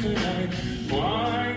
tonight. Why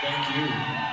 Thank you.